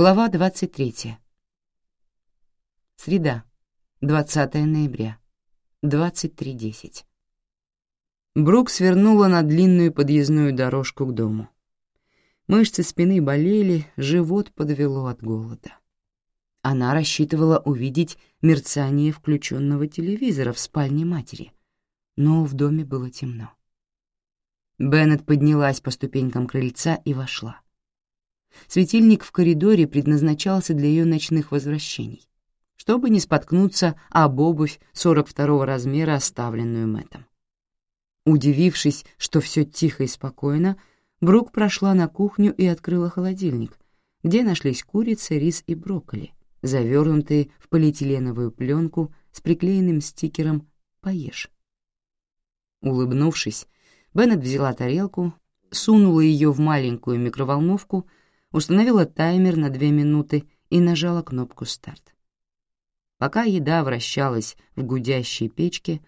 Глава 23. Среда, 20 ноября, 23.10. Брук свернула на длинную подъездную дорожку к дому. Мышцы спины болели, живот подвело от голода. Она рассчитывала увидеть мерцание включенного телевизора в спальне матери, но в доме было темно. Беннет поднялась по ступенькам крыльца и вошла. Светильник в коридоре предназначался для ее ночных возвращений, чтобы не споткнуться об обувь 42-го размера, оставленную Мэттом. Удивившись, что все тихо и спокойно, Брук прошла на кухню и открыла холодильник, где нашлись курица, рис и брокколи, завернутые в полиэтиленовую пленку с приклеенным стикером «Поешь». Улыбнувшись, Беннет взяла тарелку, сунула ее в маленькую микроволновку установила таймер на две минуты и нажала кнопку «Старт». Пока еда вращалась в гудящей печке,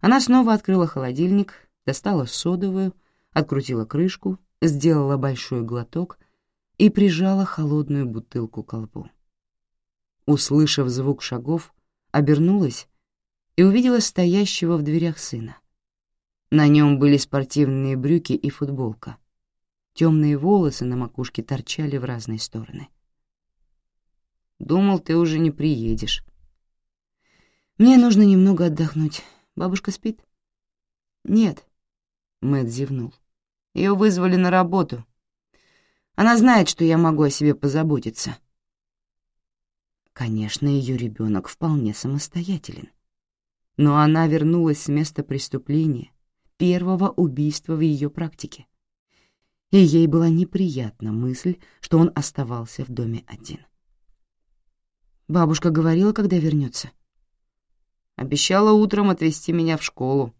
она снова открыла холодильник, достала содовую, открутила крышку, сделала большой глоток и прижала холодную бутылку к колбу. Услышав звук шагов, обернулась и увидела стоящего в дверях сына. На нем были спортивные брюки и футболка. Темные волосы на макушке торчали в разные стороны. «Думал, ты уже не приедешь». «Мне нужно немного отдохнуть. Бабушка спит?» «Нет», — Мэтт зевнул. Ее вызвали на работу. Она знает, что я могу о себе позаботиться». Конечно, ее ребенок вполне самостоятелен. Но она вернулась с места преступления, первого убийства в ее практике и ей была неприятна мысль, что он оставался в доме один. Бабушка говорила, когда вернется. Обещала утром отвезти меня в школу.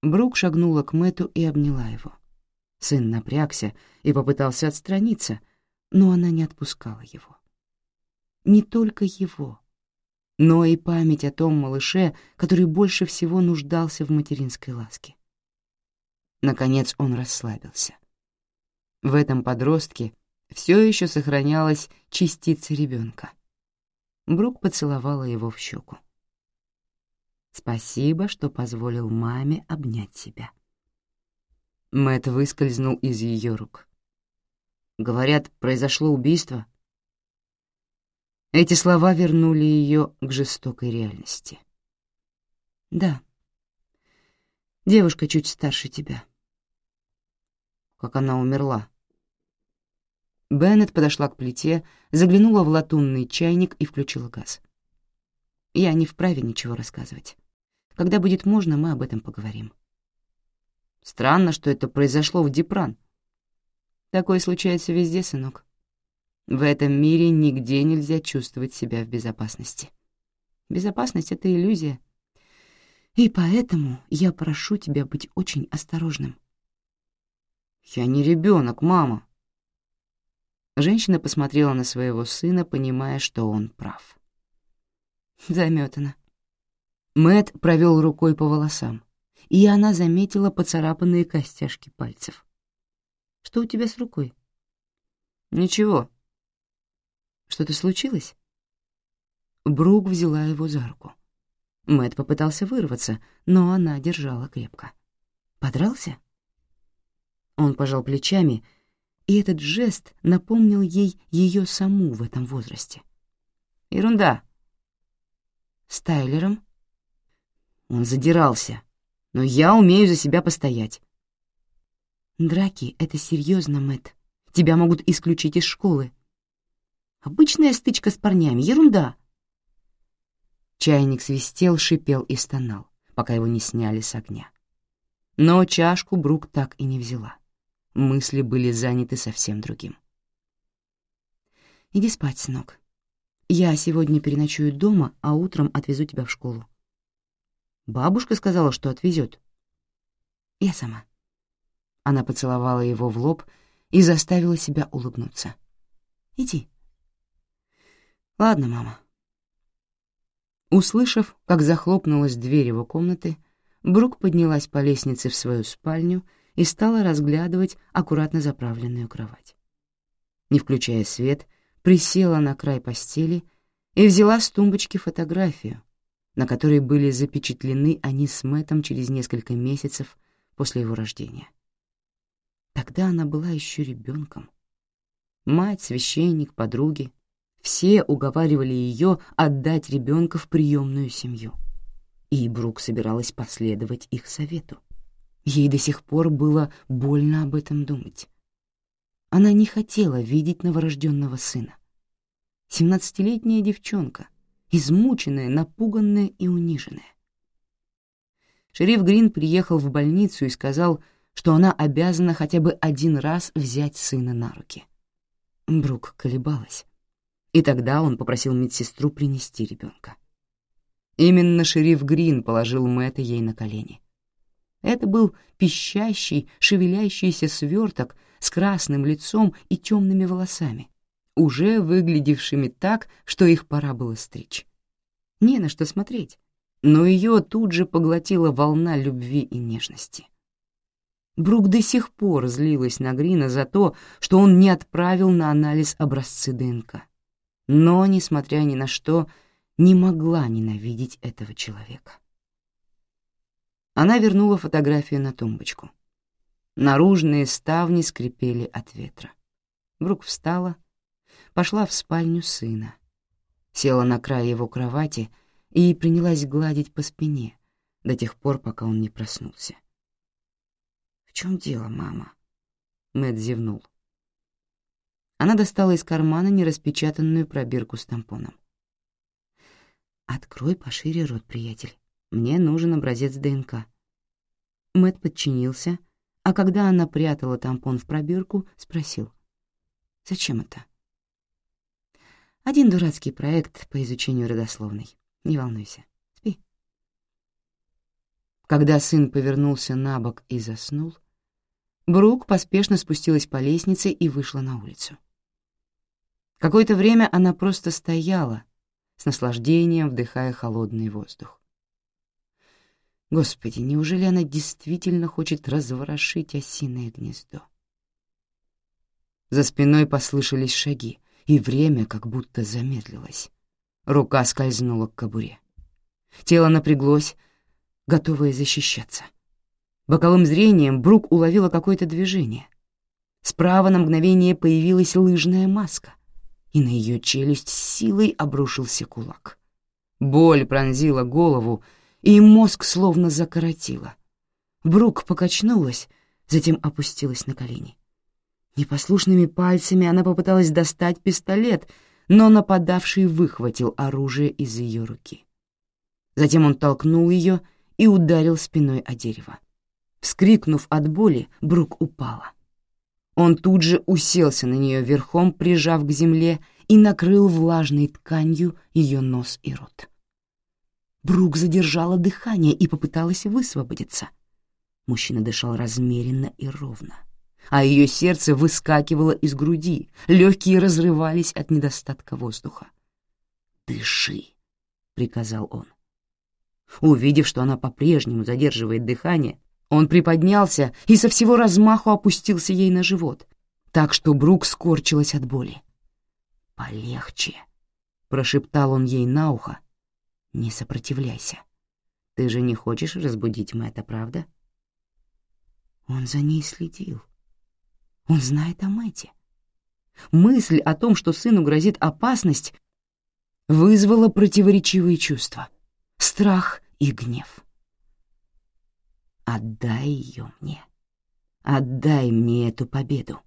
Брук шагнула к Мэту и обняла его. Сын напрягся и попытался отстраниться, но она не отпускала его. Не только его, но и память о том малыше, который больше всего нуждался в материнской ласке. Наконец он расслабился. В этом подростке все еще сохранялась частица ребенка. Брук поцеловала его в щеку. «Спасибо, что позволил маме обнять себя». Мэт выскользнул из ее рук. «Говорят, произошло убийство». Эти слова вернули ее к жестокой реальности. «Да. Девушка чуть старше тебя» как она умерла. Беннет подошла к плите, заглянула в латунный чайник и включила газ. Я не вправе ничего рассказывать. Когда будет можно, мы об этом поговорим. Странно, что это произошло в Дипран. Такое случается везде, сынок. В этом мире нигде нельзя чувствовать себя в безопасности. Безопасность — это иллюзия. И поэтому я прошу тебя быть очень осторожным. «Я не ребенок, мама». Женщина посмотрела на своего сына, понимая, что он прав. Заметана. Мэт провел рукой по волосам, и она заметила поцарапанные костяшки пальцев. «Что у тебя с рукой?» «Ничего». «Что-то случилось?» Брук взяла его за руку. Мэт попытался вырваться, но она держала крепко. «Подрался?» Он пожал плечами, и этот жест напомнил ей ее саму в этом возрасте. «Ерунда». «С Тайлером?» Он задирался, но я умею за себя постоять. «Драки — это серьезно, Мэт. Тебя могут исключить из школы. Обычная стычка с парнями, ерунда». Чайник свистел, шипел и стонал, пока его не сняли с огня. Но чашку Брук так и не взяла мысли были заняты совсем другим. «Иди спать, сынок. Я сегодня переночую дома, а утром отвезу тебя в школу». «Бабушка сказала, что отвезет. «Я сама». Она поцеловала его в лоб и заставила себя улыбнуться. «Иди». «Ладно, мама». Услышав, как захлопнулась дверь его комнаты, Брук поднялась по лестнице в свою спальню и стала разглядывать аккуратно заправленную кровать. Не включая свет, присела на край постели и взяла с тумбочки фотографию, на которой были запечатлены они с Мэттом через несколько месяцев после его рождения. Тогда она была еще ребенком. Мать, священник, подруги — все уговаривали ее отдать ребенка в приемную семью. И Брук собиралась последовать их совету. Ей до сих пор было больно об этом думать. Она не хотела видеть новорожденного сына. Семнадцатилетняя девчонка, измученная, напуганная и униженная. Шериф Грин приехал в больницу и сказал, что она обязана хотя бы один раз взять сына на руки. Брук колебалась. И тогда он попросил медсестру принести ребенка. Именно шериф Грин положил Мэтта ей на колени. Это был пищащий, шевелящийся сверток с красным лицом и темными волосами, уже выглядевшими так, что их пора было стричь. Не на что смотреть, но ее тут же поглотила волна любви и нежности. Брук до сих пор злилась на Грина за то, что он не отправил на анализ образцы ДНК. Но, несмотря ни на что, не могла ненавидеть этого человека. Она вернула фотографию на тумбочку. Наружные ставни скрипели от ветра. Брук встала, пошла в спальню сына, села на край его кровати и принялась гладить по спине до тех пор, пока он не проснулся. «В чем дело, мама?» Мэт зевнул. Она достала из кармана нераспечатанную пробирку с тампоном. «Открой пошире рот, приятель. Мне нужен образец ДНК». Мэт подчинился, а когда она прятала тампон в пробирку, спросил. «Зачем это?» Один дурацкий проект по изучению родословной. Не волнуйся. Спи. Когда сын повернулся на бок и заснул, Брук поспешно спустилась по лестнице и вышла на улицу. Какое-то время она просто стояла, с наслаждением вдыхая холодный воздух. Господи, неужели она действительно хочет разворошить осиное гнездо? За спиной послышались шаги и время как будто замедлилось. Рука скользнула к кобуре. Тело напряглось, готовое защищаться. Боковым зрением Брук уловила какое-то движение. Справа на мгновение появилась лыжная маска, и на ее челюсть силой обрушился кулак. Боль пронзила голову, и мозг словно закоротила. Брук покачнулась, затем опустилась на колени. Непослушными пальцами она попыталась достать пистолет, но нападавший выхватил оружие из ее руки. Затем он толкнул ее и ударил спиной о дерево. Вскрикнув от боли, Брук упала. Он тут же уселся на нее верхом, прижав к земле, и накрыл влажной тканью ее нос и рот. Брук задержала дыхание и попыталась высвободиться. Мужчина дышал размеренно и ровно а ее сердце выскакивало из груди, легкие разрывались от недостатка воздуха. «Дыши», — приказал он. Увидев, что она по-прежнему задерживает дыхание, он приподнялся и со всего размаху опустился ей на живот, так что Брук скорчилась от боли. «Полегче», — прошептал он ей на ухо. «Не сопротивляйся. Ты же не хочешь разбудить Мэтта, правда?» Он за ней следил. Он знает о Мэте. Мысль о том, что сыну грозит опасность, вызвала противоречивые чувства — страх и гнев. «Отдай ее мне. Отдай мне эту победу,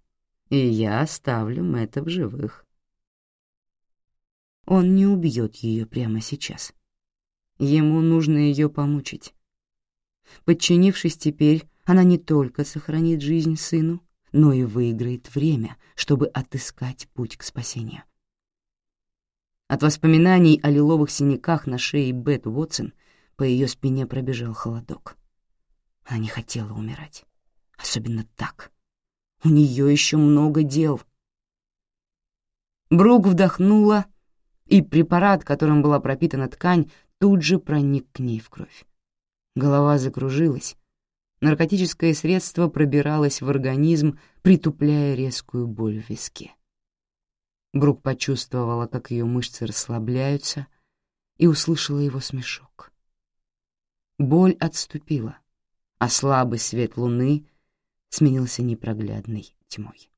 и я оставлю Мэтта в живых». Он не убьет ее прямо сейчас. Ему нужно ее помучить. Подчинившись теперь, она не только сохранит жизнь сыну, но и выиграет время, чтобы отыскать путь к спасению. От воспоминаний о лиловых синяках на шее Бет Уотсон по ее спине пробежал холодок. Она не хотела умирать. Особенно так. У нее еще много дел. Брук вдохнула, и препарат, которым была пропитана ткань, тут же проник к ней в кровь. Голова закружилась, Наркотическое средство пробиралось в организм, притупляя резкую боль в виске. Брук почувствовала, как ее мышцы расслабляются, и услышала его смешок. Боль отступила, а слабый свет луны сменился непроглядной тьмой.